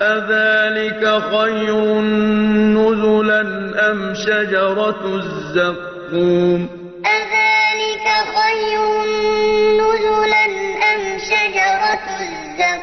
أَذَٰلِكَ خَيْرٌ نُّزُلًا أَمْ شَجَرَةُ الزَّقُّومِ أَذَٰلِكَ خَيْرٌ نُّزُلًا أَمْ شَجَرَةُ الزَّقُّومِ